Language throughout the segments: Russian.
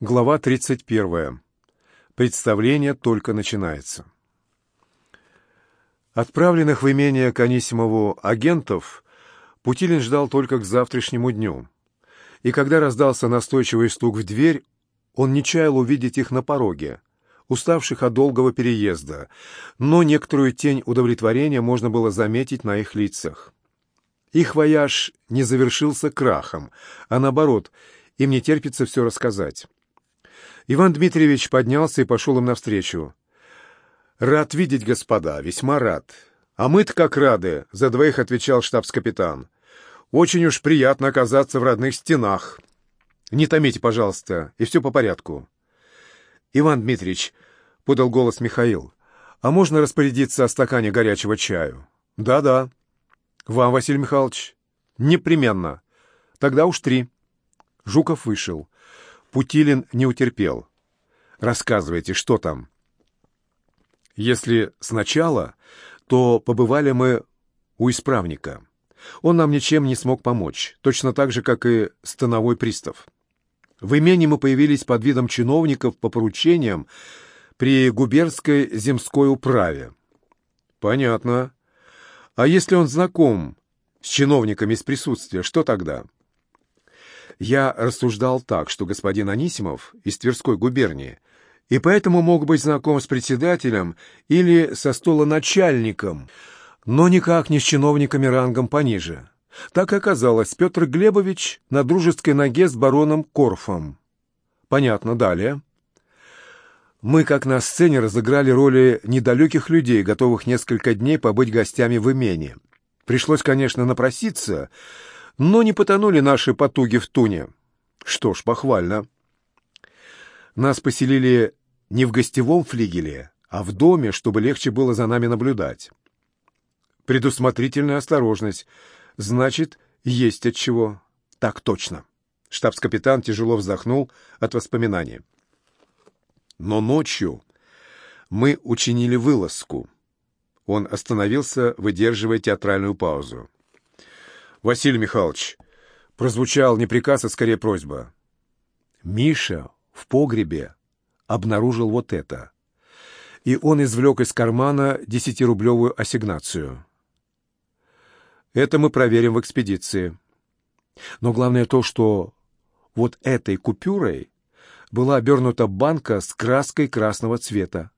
Глава 31. Представление только начинается. Отправленных в имение к Анисимову агентов Путилин ждал только к завтрашнему дню. И когда раздался настойчивый стук в дверь, он не чаял увидеть их на пороге, уставших от долгого переезда, но некоторую тень удовлетворения можно было заметить на их лицах. Их вояж не завершился крахом, а наоборот, им не терпится все рассказать. Иван Дмитриевич поднялся и пошел им навстречу. «Рад видеть, господа, весьма рад. А мы-то как рады», — за двоих отвечал штабс-капитан. «Очень уж приятно оказаться в родных стенах. Не томите, пожалуйста, и все по порядку». «Иван Дмитриевич», — подал голос Михаил, — «а можно распорядиться о стакане горячего чаю?» «Да-да». «Вам, Василий Михайлович?» «Непременно. Тогда уж три». Жуков вышел. Путилин не утерпел. «Рассказывайте, что там?» «Если сначала, то побывали мы у исправника. Он нам ничем не смог помочь, точно так же, как и становой пристав. В имении мы появились под видом чиновников по поручениям при губернской земской управе. Понятно. А если он знаком с чиновниками из присутствия, что тогда? Я рассуждал так, что господин Анисимов из Тверской губернии, и поэтому мог быть знаком с председателем или со столоначальником, но никак не с чиновниками рангом пониже. Так и оказалось, Петр Глебович на дружеской ноге с бароном Корфом. Понятно, далее. Мы, как на сцене, разыграли роли недалеких людей, готовых несколько дней побыть гостями в имении. Пришлось, конечно, напроситься, но не потонули наши потуги в туне. Что ж, похвально. Нас поселили не в гостевом флигеле, а в доме, чтобы легче было за нами наблюдать. Предусмотрительная осторожность. Значит, есть от чего. Так точно. Штабс-капитан тяжело вздохнул от воспоминаний. Но ночью мы учинили вылазку. Он остановился, выдерживая театральную паузу. «Василий Михайлович!» Прозвучал не приказ, а скорее просьба. Миша в погребе обнаружил вот это. И он извлек из кармана десятирублевую ассигнацию. Это мы проверим в экспедиции. Но главное то, что вот этой купюрой была обернута банка с краской красного цвета.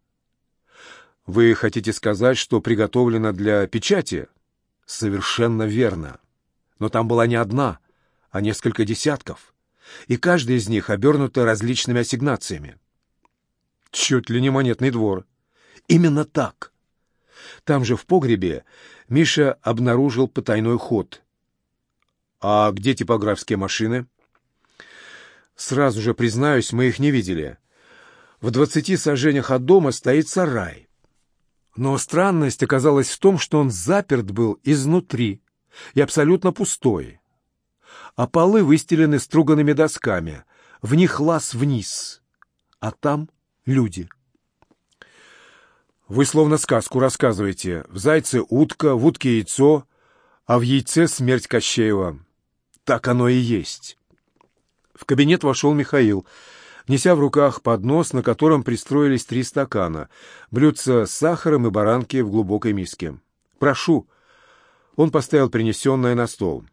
Вы хотите сказать, что приготовлена для печати? Совершенно верно. Но там была не одна, а несколько десятков, и каждая из них обернута различными ассигнациями. Чуть ли не монетный двор. Именно так. Там же в погребе Миша обнаружил потайной ход. А где типографские машины? Сразу же признаюсь, мы их не видели. В двадцати сажениях от дома стоит сарай. Но странность оказалась в том, что он заперт был изнутри и абсолютно пустой. А полы выстелены струганными досками, в них лаз вниз, а там люди. Вы словно сказку рассказываете. В зайце утка, в утке яйцо, а в яйце смерть Кощеева. Так оно и есть. В кабинет вошел Михаил, неся в руках поднос, на котором пристроились три стакана, блюдца с сахаром и баранки в глубокой миске. «Прошу», он поставил принесенное на стол.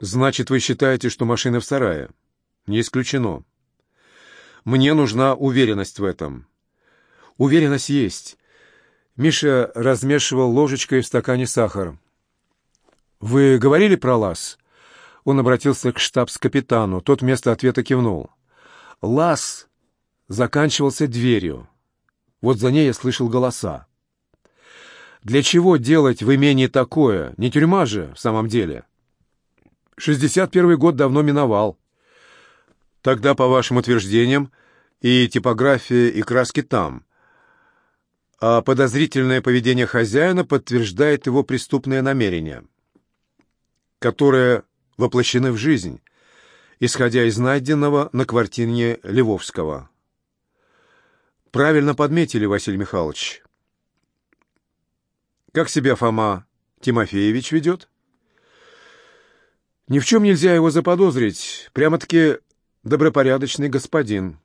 «Значит, вы считаете, что машина в сарае?» «Не исключено. Мне нужна уверенность в этом». «Уверенность есть». Миша размешивал ложечкой в стакане сахар. «Вы говорили про лаз?» Он обратился к штабс-капитану. Тот вместо ответа кивнул. «Лаз заканчивался дверью. Вот за ней я слышал голоса. Для чего делать в имении такое? Не тюрьма же, в самом деле. 61 год давно миновал. Тогда, по вашим утверждениям, и типография, и краски там. А подозрительное поведение хозяина подтверждает его преступное намерение, которое воплощены в жизнь, исходя из найденного на квартире Львовского. Правильно подметили, Василий Михайлович. Как себя Фома Тимофеевич ведет? Ни в чем нельзя его заподозрить. Прямо-таки добропорядочный господин.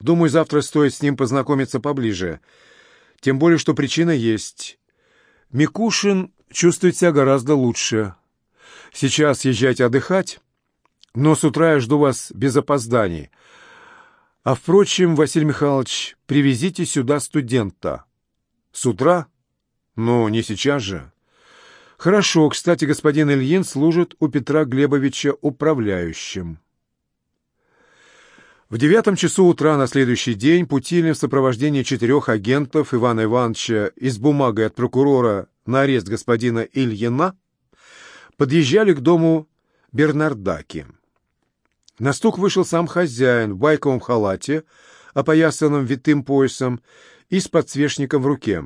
Думаю, завтра стоит с ним познакомиться поближе. Тем более, что причина есть. Микушин чувствует себя гораздо лучше. Сейчас езжайте отдыхать, но с утра я жду вас без опозданий. А, впрочем, Василий Михайлович, привезите сюда студента. С утра? Ну, не сейчас же. Хорошо. Кстати, господин Ильин служит у Петра Глебовича управляющим. В девятом часу утра на следующий день Путилин в сопровождении четырех агентов Ивана Ивановича и с бумагой от прокурора на арест господина Ильина подъезжали к дому Бернардаки. На стук вышел сам хозяин в байковом халате, опоясанном витым поясом и с подсвечником в руке.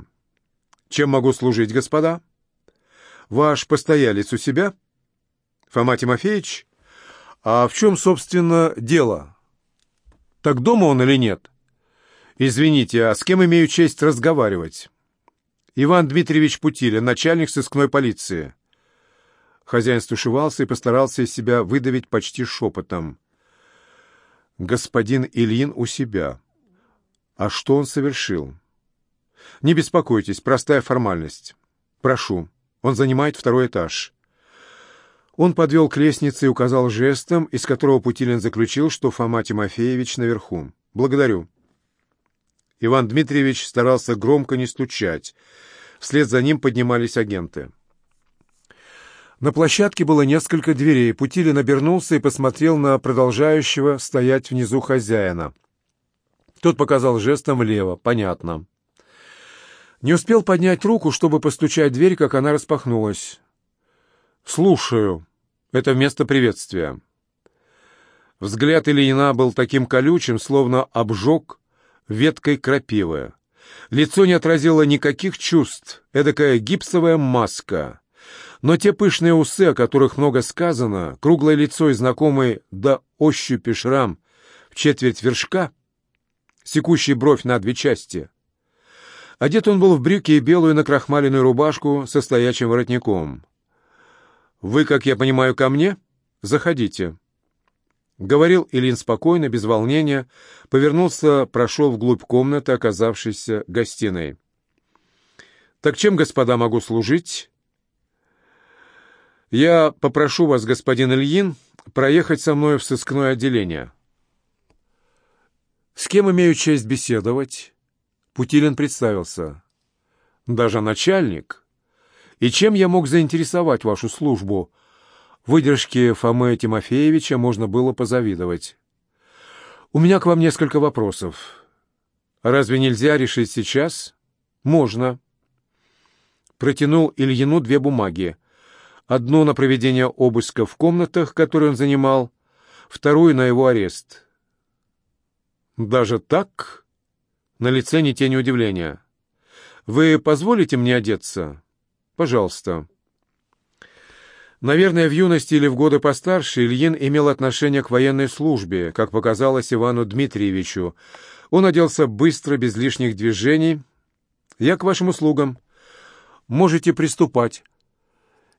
«Чем могу служить, господа?» «Ваш постоялец у себя?» «Фома Тимофеевич?» «А в чем, собственно, дело?» «Так дома он или нет?» «Извините, а с кем имею честь разговаривать?» «Иван Дмитриевич Путилин, начальник сыскной полиции». Хозяин стушевался и постарался из себя выдавить почти шепотом. «Господин Ильин у себя. А что он совершил?» «Не беспокойтесь, простая формальность. Прошу, он занимает второй этаж». Он подвел к лестнице и указал жестом, из которого Путилин заключил, что Фома Тимофеевич наверху. «Благодарю». Иван Дмитриевич старался громко не стучать. Вслед за ним поднимались агенты. На площадке было несколько дверей. Путилин обернулся и посмотрел на продолжающего стоять внизу хозяина. Тот показал жестом влево. Понятно. Не успел поднять руку, чтобы постучать в дверь, как она распахнулась. «Слушаю. Это вместо приветствия». Взгляд Ильина был таким колючим, словно обжег веткой крапивы. Лицо не отразило никаких чувств, эдакая гипсовая маска — но те пышные усы, о которых много сказано, круглое лицо и знакомый до ощупи шрам в четверть вершка, секущий бровь на две части. Одет он был в брюки и белую накрахмаленную рубашку со стоячим воротником. «Вы, как я понимаю, ко мне? Заходите». Говорил Ильин спокойно, без волнения, повернулся, прошел вглубь комнаты, оказавшейся гостиной. «Так чем, господа, могу служить?» Я попрошу вас, господин Ильин, проехать со мной в сыскное отделение. С кем имею честь беседовать? Путилин представился. Даже начальник. И чем я мог заинтересовать вашу службу? Выдержке Фомы Тимофеевича можно было позавидовать. У меня к вам несколько вопросов. Разве нельзя решить сейчас? Можно. Протянул Ильину две бумаги одну на проведение обыска в комнатах, которые он занимал, вторую на его арест. «Даже так?» На лице ни тени удивления. «Вы позволите мне одеться?» «Пожалуйста». Наверное, в юности или в годы постарше Ильин имел отношение к военной службе, как показалось Ивану Дмитриевичу. Он оделся быстро, без лишних движений. «Я к вашим услугам. Можете приступать».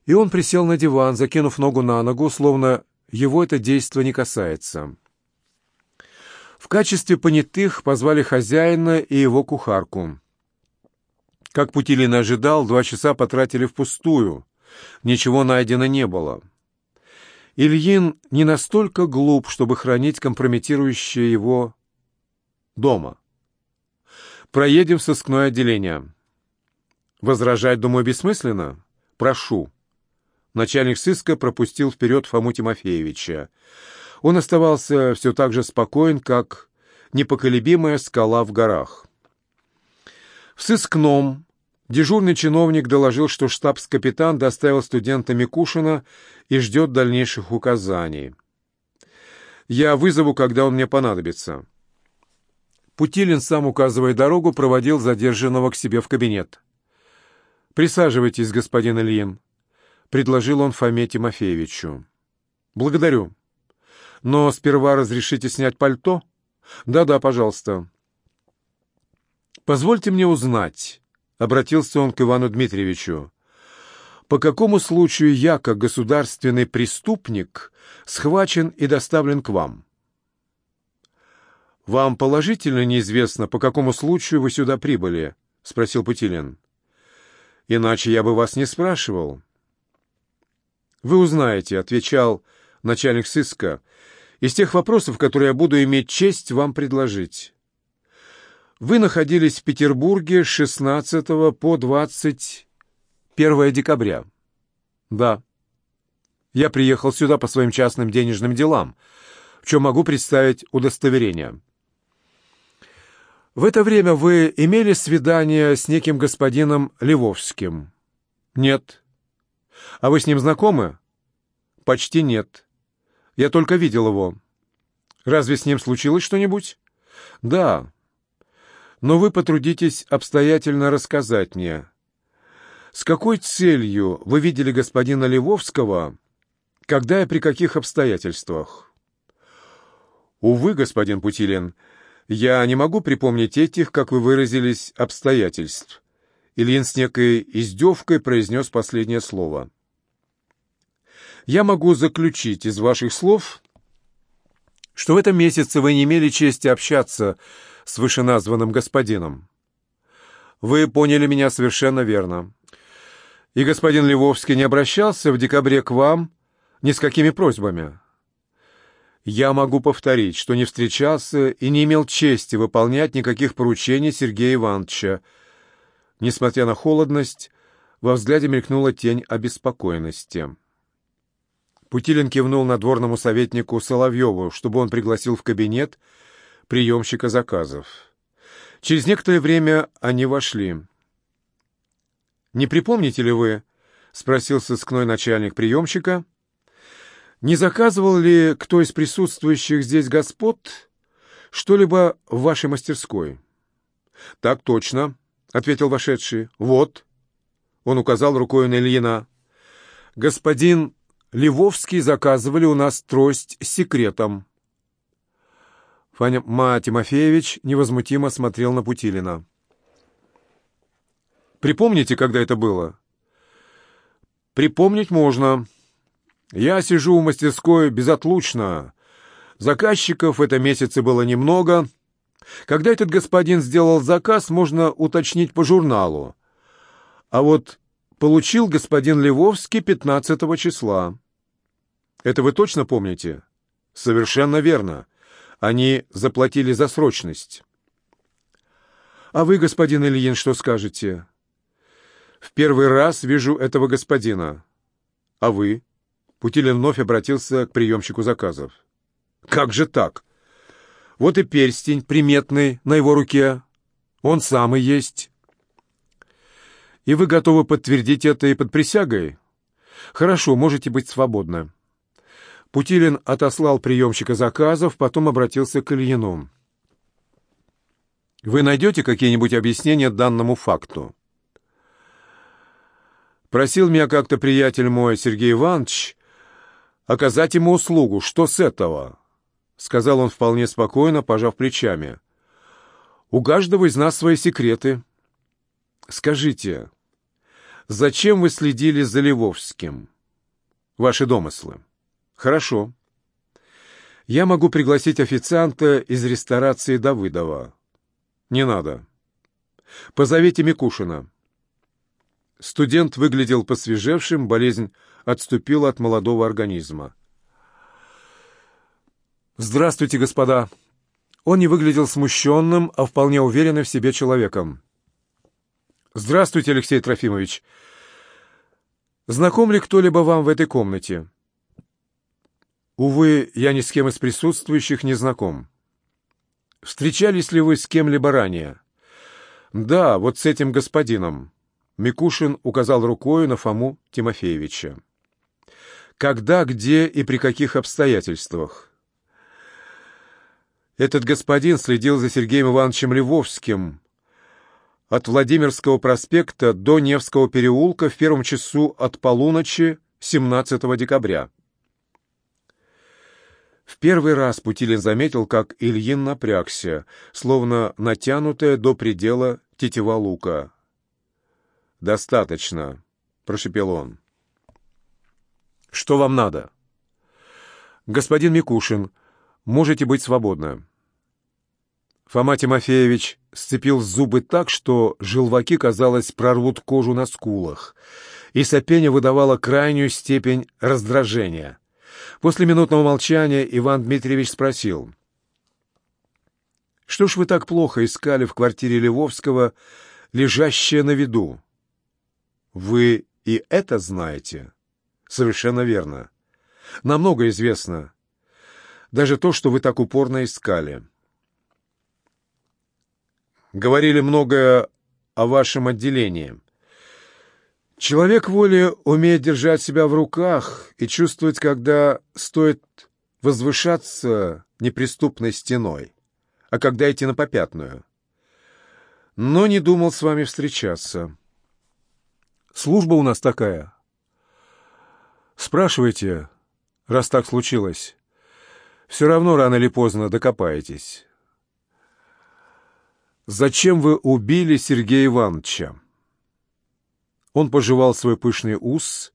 И он присел на диван, закинув ногу на ногу, словно его это действо не касается. В качестве понятых позвали хозяина и его кухарку. Как Путилин ожидал, два часа потратили впустую. Ничего найдено не было. Ильин не настолько глуп, чтобы хранить компрометирующее его дома. Проедем в сыскное отделение. Возражать, думаю, бессмысленно? Прошу. Начальник сыска пропустил вперед Фому Тимофеевича. Он оставался все так же спокоен, как непоколебимая скала в горах. В сыскном дежурный чиновник доложил, что штабс-капитан доставил студента Микушина и ждет дальнейших указаний. «Я вызову, когда он мне понадобится». Путилин, сам указывая дорогу, проводил задержанного к себе в кабинет. «Присаживайтесь, господин Ильин», — предложил он Фоме Тимофеевичу. «Благодарю. Но сперва разрешите снять пальто?» «Да-да, пожалуйста». «Позвольте мне узнать», — обратился он к Ивану Дмитриевичу, «по какому случаю я, как государственный преступник, схвачен и доставлен к вам?» «Вам положительно неизвестно, по какому случаю вы сюда прибыли?» — спросил Путилин. «Иначе я бы вас не спрашивал». «Вы узнаете», — отвечал начальник сыска, — «из тех вопросов, которые я буду иметь честь вам предложить». Вы находились в Петербурге с 16 по 21 декабря. Да. Я приехал сюда по своим частным денежным делам, в чем могу представить удостоверение. В это время вы имели свидание с неким господином Левовским? Нет. А вы с ним знакомы? Почти нет. Я только видел его. Разве с ним случилось что-нибудь? Да но вы потрудитесь обстоятельно рассказать мне, с какой целью вы видели господина Левовского, когда и при каких обстоятельствах? Увы, господин Путилин, я не могу припомнить этих, как вы выразились, обстоятельств. Ильин с некой издевкой произнес последнее слово. Я могу заключить из ваших слов, что в этом месяце вы не имели чести общаться с вышеназванным господином. Вы поняли меня совершенно верно. И господин Львовский не обращался в декабре к вам ни с какими просьбами. Я могу повторить, что не встречался и не имел чести выполнять никаких поручений Сергея Ивановича. Несмотря на холодность, во взгляде мелькнула тень обеспокоенности. Путилин кивнул надворному советнику Соловьеву, чтобы он пригласил в кабинет приемщика заказов. Через некоторое время они вошли. «Не припомните ли вы?» — спросил сыскной начальник приемщика. «Не заказывал ли кто из присутствующих здесь господ что-либо в вашей мастерской?» «Так точно», — ответил вошедший. «Вот». Он указал рукой на Ильина. «Господин Левовский заказывали у нас трость с секретом». Фаня Тимофеевич невозмутимо смотрел на Путилина. «Припомните, когда это было?» «Припомнить можно. Я сижу в мастерской безотлучно. Заказчиков в этом месяце было немного. Когда этот господин сделал заказ, можно уточнить по журналу. А вот получил господин Левовский 15 числа. Это вы точно помните?» «Совершенно верно». Они заплатили за срочность. А вы, господин Ильин, что скажете? В первый раз вижу этого господина. А вы? Путилин вновь обратился к приемщику заказов. Как же так? Вот и перстень приметный на его руке. Он сам и есть. И вы готовы подтвердить это и под присягой? Хорошо, можете быть свободны. Путилин отослал приемщика заказов, потом обратился к Ильину. «Вы найдете какие-нибудь объяснения данному факту?» Просил меня как-то приятель мой, Сергей Иванович, оказать ему услугу. Что с этого? Сказал он вполне спокойно, пожав плечами. У каждого из нас свои секреты. Скажите, зачем вы следили за Левовским? Ваши домыслы. Хорошо. Я могу пригласить официанта из ресторации Давыдова. Не надо. Позовите Микушина. Студент выглядел посвежевшим, болезнь отступила от молодого организма. «Здравствуйте, господа!» Он не выглядел смущенным, а вполне уверенным в себе человеком. «Здравствуйте, Алексей Трофимович! Знаком ли кто-либо вам в этой комнате?» Увы, я ни с кем из присутствующих не знаком. Встречались ли вы с кем-либо ранее? Да, вот с этим господином. Микушин указал рукой на Фому Тимофеевича. Когда, где и при каких обстоятельствах? Этот господин следил за Сергеем Ивановичем Львовским от Владимирского проспекта до Невского переулка в первом часу от полуночи 17 декабря. В первый раз Путилин заметил, как Ильин напрягся, словно натянутая до предела тетива лука. «Достаточно», — прошепел он. «Что вам надо?» «Господин Микушин, можете быть свободны». Фома Тимофеевич сцепил зубы так, что желваки, казалось, прорвут кожу на скулах, и сопение выдавало крайнюю степень раздражения. После минутного молчания Иван Дмитриевич спросил. «Что ж вы так плохо искали в квартире Львовского, лежащее на виду?» «Вы и это знаете?» «Совершенно верно. Нам много известно. Даже то, что вы так упорно искали». «Говорили многое о вашем отделении». Человек воли умеет держать себя в руках и чувствовать, когда стоит возвышаться неприступной стеной, а когда идти на попятную. Но не думал с вами встречаться. Служба у нас такая. Спрашивайте, раз так случилось. Все равно рано или поздно докопаетесь. Зачем вы убили Сергея Ивановича? Он пожевал свой пышный ус,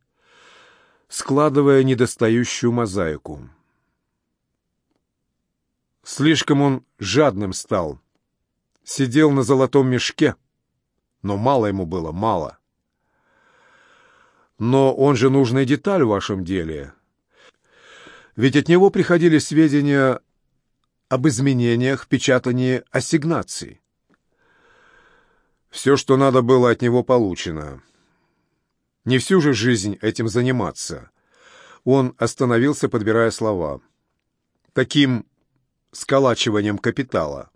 складывая недостающую мозаику. Слишком он жадным стал. Сидел на золотом мешке, но мало ему было, мало. Но он же нужная деталь в вашем деле. Ведь от него приходили сведения об изменениях в печатании ассигнаций. Все, что надо было, от него получено. Не всю же жизнь этим заниматься. Он остановился, подбирая слова. Таким сколачиванием капитала.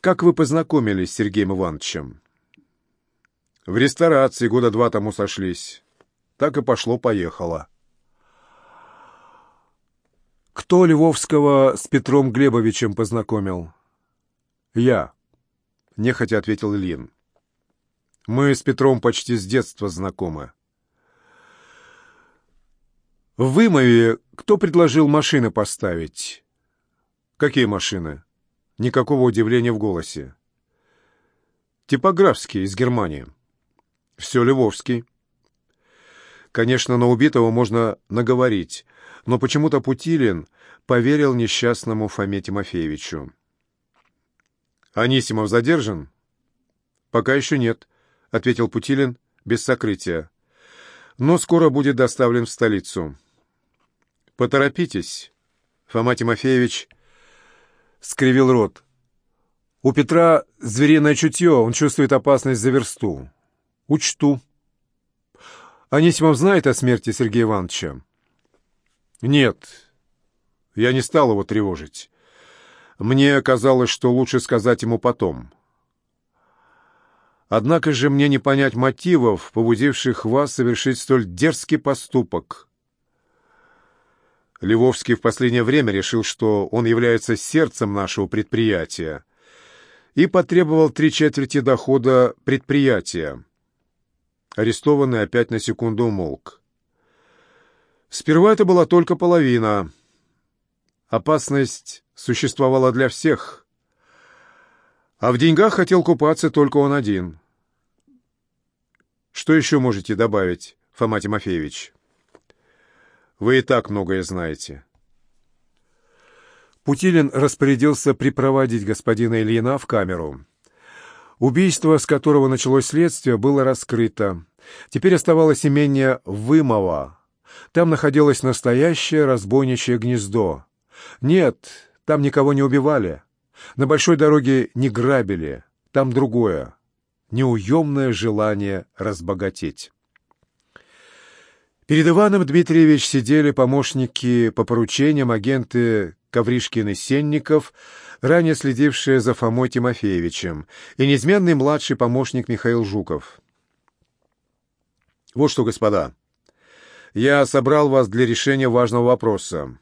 Как вы познакомились с Сергеем Ивановичем? В ресторации года два тому сошлись. Так и пошло-поехало. Кто Львовского с Петром Глебовичем познакомил? Я, нехотя ответил Ильин. Мы с Петром почти с детства знакомы. В Вымове кто предложил машины поставить? Какие машины? Никакого удивления в голосе. Типографские, из Германии. Все Львовский. Конечно, на убитого можно наговорить, но почему-то Путилин поверил несчастному Фоме Тимофеевичу. «Анисимов задержан?» «Пока еще нет», — ответил Путилин без сокрытия. «Но скоро будет доставлен в столицу». «Поторопитесь», — Фома Тимофеевич скривил рот. «У Петра звериное чутье, он чувствует опасность за версту». «Учту». «Анисимов знает о смерти Сергея Ивановича?» «Нет, я не стал его тревожить. Мне казалось, что лучше сказать ему потом». Однако же мне не понять мотивов, побудивших вас совершить столь дерзкий поступок. Львовский в последнее время решил, что он является сердцем нашего предприятия, и потребовал три четверти дохода предприятия. Арестованный опять на секунду умолк. Сперва это была только половина. Опасность существовала для всех. А в деньгах хотел купаться только он один. Что еще можете добавить, Фома Тимофеевич? Вы и так многое знаете. Путилин распорядился припроводить господина Ильина в камеру. Убийство, с которого началось следствие, было раскрыто. Теперь оставалось имение Вымова. Там находилось настоящее разбойничье гнездо. Нет, там никого не убивали. На большой дороге не грабили. Там другое неуемное желание разбогатеть. Перед Иваном Дмитриевич сидели помощники по поручениям агенты Ковришкин и Сенников, ранее следившие за Фомой Тимофеевичем, и неизменный младший помощник Михаил Жуков. «Вот что, господа, я собрал вас для решения важного вопроса.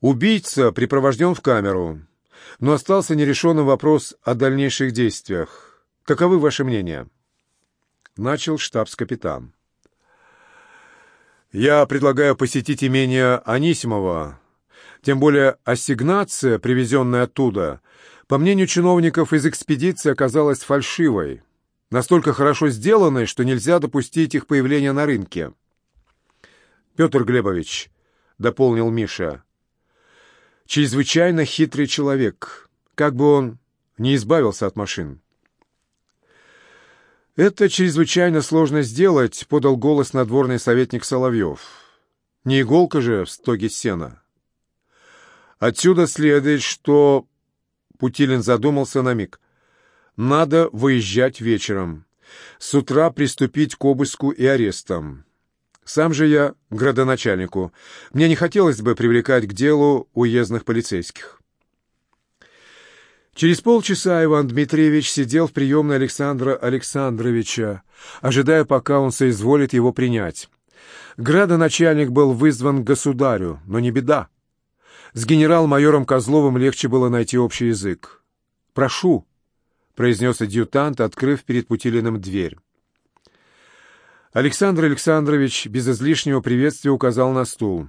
Убийца припровожден в камеру, но остался нерешенным вопрос о дальнейших действиях. Каковы ваши мнения? Начал штабс-капитан. Я предлагаю посетить имение Анисимова. Тем более ассигнация, привезенная оттуда, по мнению чиновников из экспедиции, оказалась фальшивой. Настолько хорошо сделанной, что нельзя допустить их появления на рынке. Петр Глебович, — дополнил Миша, — чрезвычайно хитрый человек — как бы он не избавился от машин. «Это чрезвычайно сложно сделать», — подал голос надворный советник Соловьев. «Не иголка же в стоге сена». «Отсюда следует, что...» — Путилин задумался на миг. «Надо выезжать вечером. С утра приступить к обыску и арестам. Сам же я градоначальнику. Мне не хотелось бы привлекать к делу уездных полицейских». Через полчаса Иван Дмитриевич сидел в приемной Александра Александровича, ожидая, пока он соизволит его принять. Градоначальник был вызван к государю, но не беда. С генерал-майором Козловым легче было найти общий язык. «Прошу», — произнес адъютант, открыв перед Путилиным дверь. Александр Александрович без излишнего приветствия указал на стул.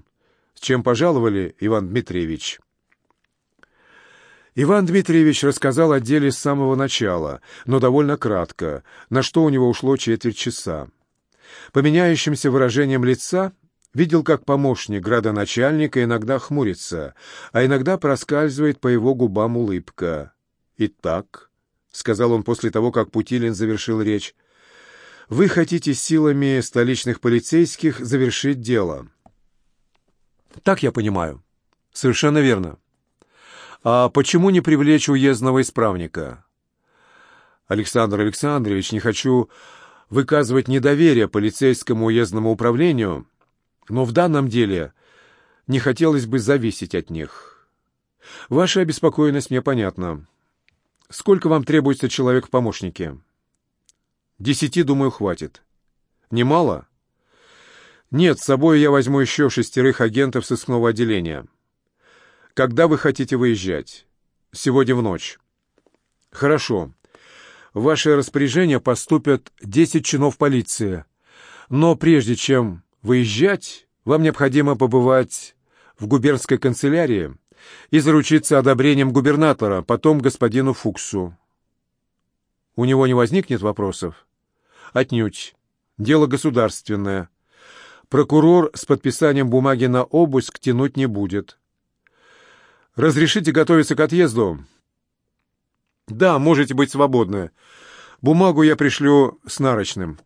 «С чем пожаловали, Иван Дмитриевич?» Иван Дмитриевич рассказал о деле с самого начала, но довольно кратко, на что у него ушло четверть часа. По меняющимся выражениям лица видел, как помощник градоначальника иногда хмурится, а иногда проскальзывает по его губам улыбка. «Итак», — сказал он после того, как Путилин завершил речь, — «вы хотите силами столичных полицейских завершить дело». «Так я понимаю». «Совершенно верно». А почему не привлечь уездного исправника? Александр Александрович, не хочу выказывать недоверие полицейскому уездному управлению, но в данном деле не хотелось бы зависеть от них. Ваша обеспокоенность мне понятна. Сколько вам требуется человек в помощнике? Десяти, думаю, хватит. Немало? Нет, с собой я возьму еще шестерых агентов сыскного отделения. Когда вы хотите выезжать? Сегодня в ночь. Хорошо. В ваше распоряжение поступят 10 чинов полиции. Но прежде чем выезжать, вам необходимо побывать в губернской канцелярии и заручиться одобрением губернатора, потом господину Фуксу. У него не возникнет вопросов? Отнюдь. Дело государственное. Прокурор с подписанием бумаги на обыск тянуть не будет. «Разрешите готовиться к отъезду?» «Да, можете быть свободны. Бумагу я пришлю с нарочным».